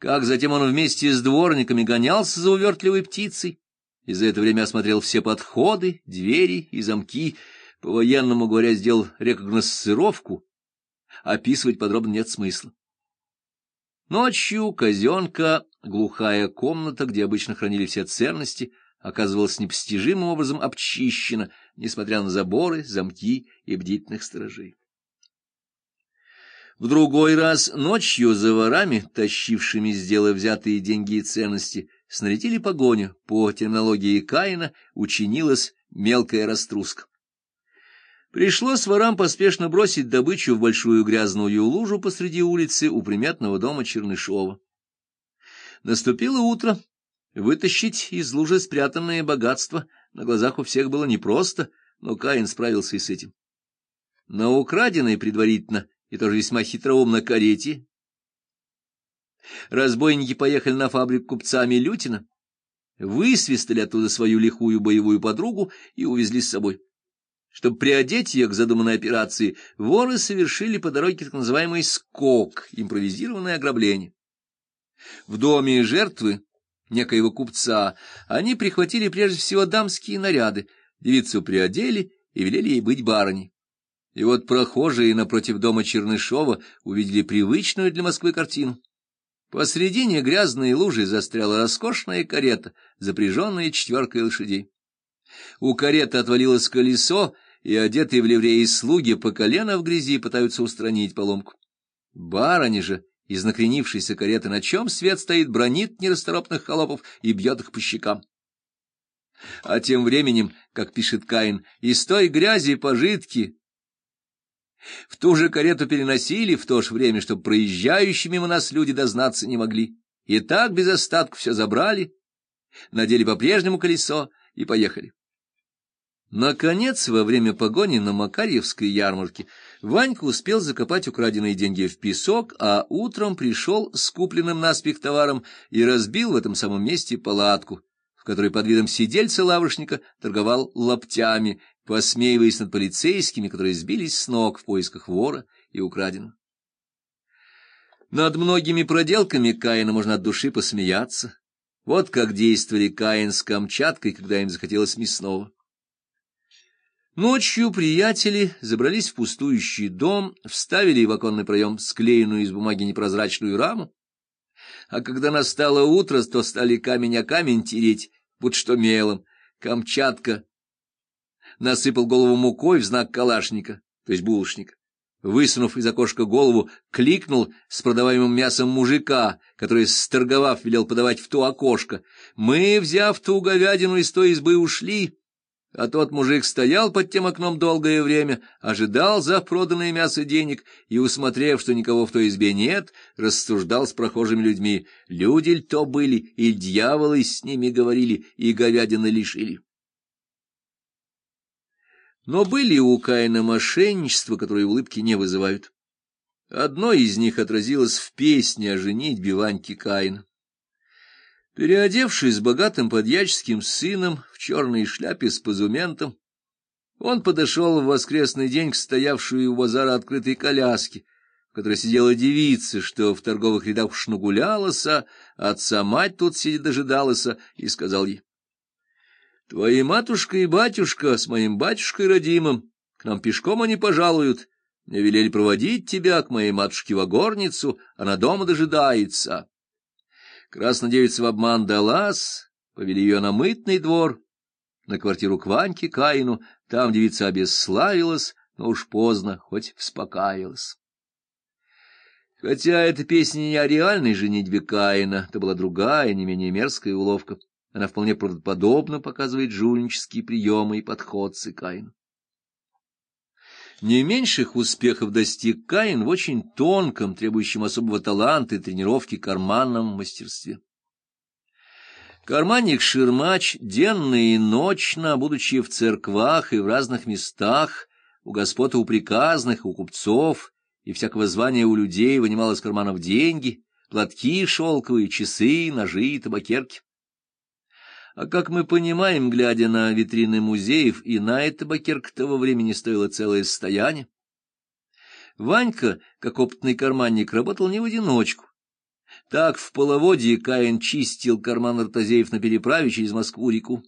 как затем он вместе с дворниками гонялся за увертливой птицей, и за это время осмотрел все подходы, двери и замки, по-военному говоря, сделал рекогносцировку, описывать подробно нет смысла. Ночью казенка, глухая комната, где обычно хранили все ценности, оказывалась непостижимым образом обчищена, несмотря на заборы, замки и бдительных сторожей. В другой раз ночью за ворами, тащившими с дела взятые деньги и ценности, снарядили погоню. По терминологии Каина учинилась мелкая раструска. Пришлось ворам поспешно бросить добычу в большую грязную лужу посреди улицы у приметного дома Чернышова. Наступило утро. Вытащить из лужи спрятанное богатство на глазах у всех было непросто, но Каин справился и с этим. На украденной предварительно и тоже весьма хитроумно карете. Разбойники поехали на фабрику купца Милютина, высвистали оттуда свою лихую боевую подругу и увезли с собой. Чтобы приодеть ее к задуманной операции, воры совершили по дороге так называемый «скок» — импровизированное ограбление. В доме жертвы, некоего купца, они прихватили прежде всего дамские наряды, девицу приодели и велели ей быть барыней. И вот прохожие напротив дома Чернышова увидели привычную для Москвы картину. Посредине грязной лужи застряла роскошная карета, запряженная четверкой лошадей. У кареты отвалилось колесо, и одетые в ливреи слуги по колено в грязи пытаются устранить поломку. Барыня же из накренившейся кареты, на чем свет стоит, бронит нерасторопных холопов и бьет их по щекам. А тем временем, как пишет Каин, из той грязи пожитки в ту же карету переносили в то же время, чтобы проезжающие мимо нас люди дознаться не могли. И так без остатка все забрали, надели по-прежнему колесо и поехали. Наконец, во время погони на Макарьевской ярмарке Ванька успел закопать украденные деньги в песок, а утром пришел с купленным наспех товаром и разбил в этом самом месте палатку, в которой под видом сидельца лавочника торговал лаптями, посмеиваясь над полицейскими, которые сбились с ног в поисках вора и украденного. Над многими проделками Каина можно от души посмеяться. Вот как действовали Каин с Камчаткой, когда им захотелось мясного. Ночью приятели забрались в пустующий дом, вставили в оконный проем склеенную из бумаги непрозрачную раму, а когда настало утро, то стали камень о камень тереть, будто что мелом. Камчатка насыпал голову мукой в знак калашника, то есть булочника. Высунув из окошка голову, кликнул с продаваемым мясом мужика, который, сторговав, велел подавать в то окошко. Мы, взяв ту говядину из той избы, ушли, а тот мужик стоял под тем окном долгое время, ожидал за проданное мясо денег и, усмотрев, что никого в той избе нет, рассуждал с прохожими людьми. Люди ль то были, или дьяволы с ними говорили, и говядины лишили. Но были у Каина мошенничества, которые улыбки не вызывают. Одно из них отразилось в песне о женитьбе Ваньки Каина. Переодевшись богатым подьяческим сыном в черной шляпе с позументом, он подошел в воскресный день к стоявшей у базара открытой коляске, в которой сидела девица, что в торговых рядах уж нагулялась, а отца-мать тут сидит дожидалась, и сказал ей, «Твои матушка и батюшка с моим батюшкой родимым к нам пешком они пожалуют, мне велели проводить тебя к моей матушке в огорницу, она дома дожидается». Краснодевица в обман далась, повели ее на мытный двор, на квартиру к Ваньке Каину, там девица обесславилась, но уж поздно, хоть вспокаялась. Хотя эта песня не о реальной женитьбе Каина, это была другая, не менее мерзкая уловка. Она вполне правдоподобно показывает жульнические приемы и подходцы Каина. Не меньших успехов достиг Каин в очень тонком, требующем особого таланта и тренировки карманном мастерстве. Карманник-ширмач денно и ночно, будучи в церквах и в разных местах, у господ у приказных, у купцов и всякого звания у людей вынимал из карманов деньги, платки шелковые, часы, ножи и табакерки. А как мы понимаем, глядя на витрины музеев, и на это табакерка того времени стоила целое состояние. Ванька, как опытный карманник, работал не в одиночку. Так в половодье Каин чистил карман Артазеев на переправе через Москву-реку.